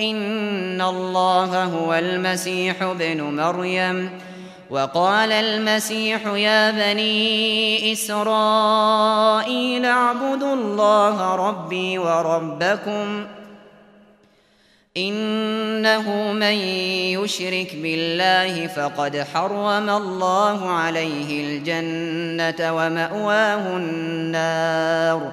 ان الله هو المسيح ابن مريم وقال المسيح يا بني اسرائيل اعبدوا الله ربي وربكم انه من يشرك بالله فقد حرم الله عليه الجنه ومأواه النار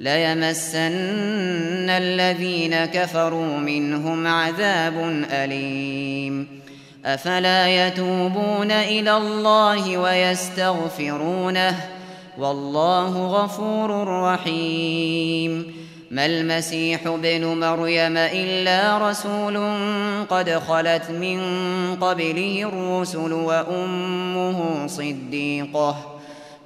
ليمسن الذين كفروا منهم عذاب أليم. أفلا يتوبون إلى الله ويستغفرونه؟ والله غفور رحيم. ما المسيح بن مريم إلا رسول قد خلت من قبله الرسل وأمه صديقة.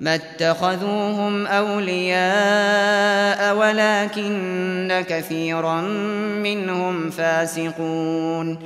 ما اتخذوهم أولياء ولكن كثيرا منهم فاسقون